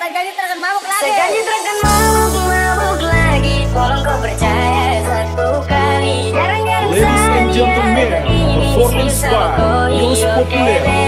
Segani terken mabuk lagi. Segani terken mabuk mabuk lagi. Tolong kau percaya satu kali. Jarang-jarang saja. Ladies and gentlemen, performance by Yus Populer.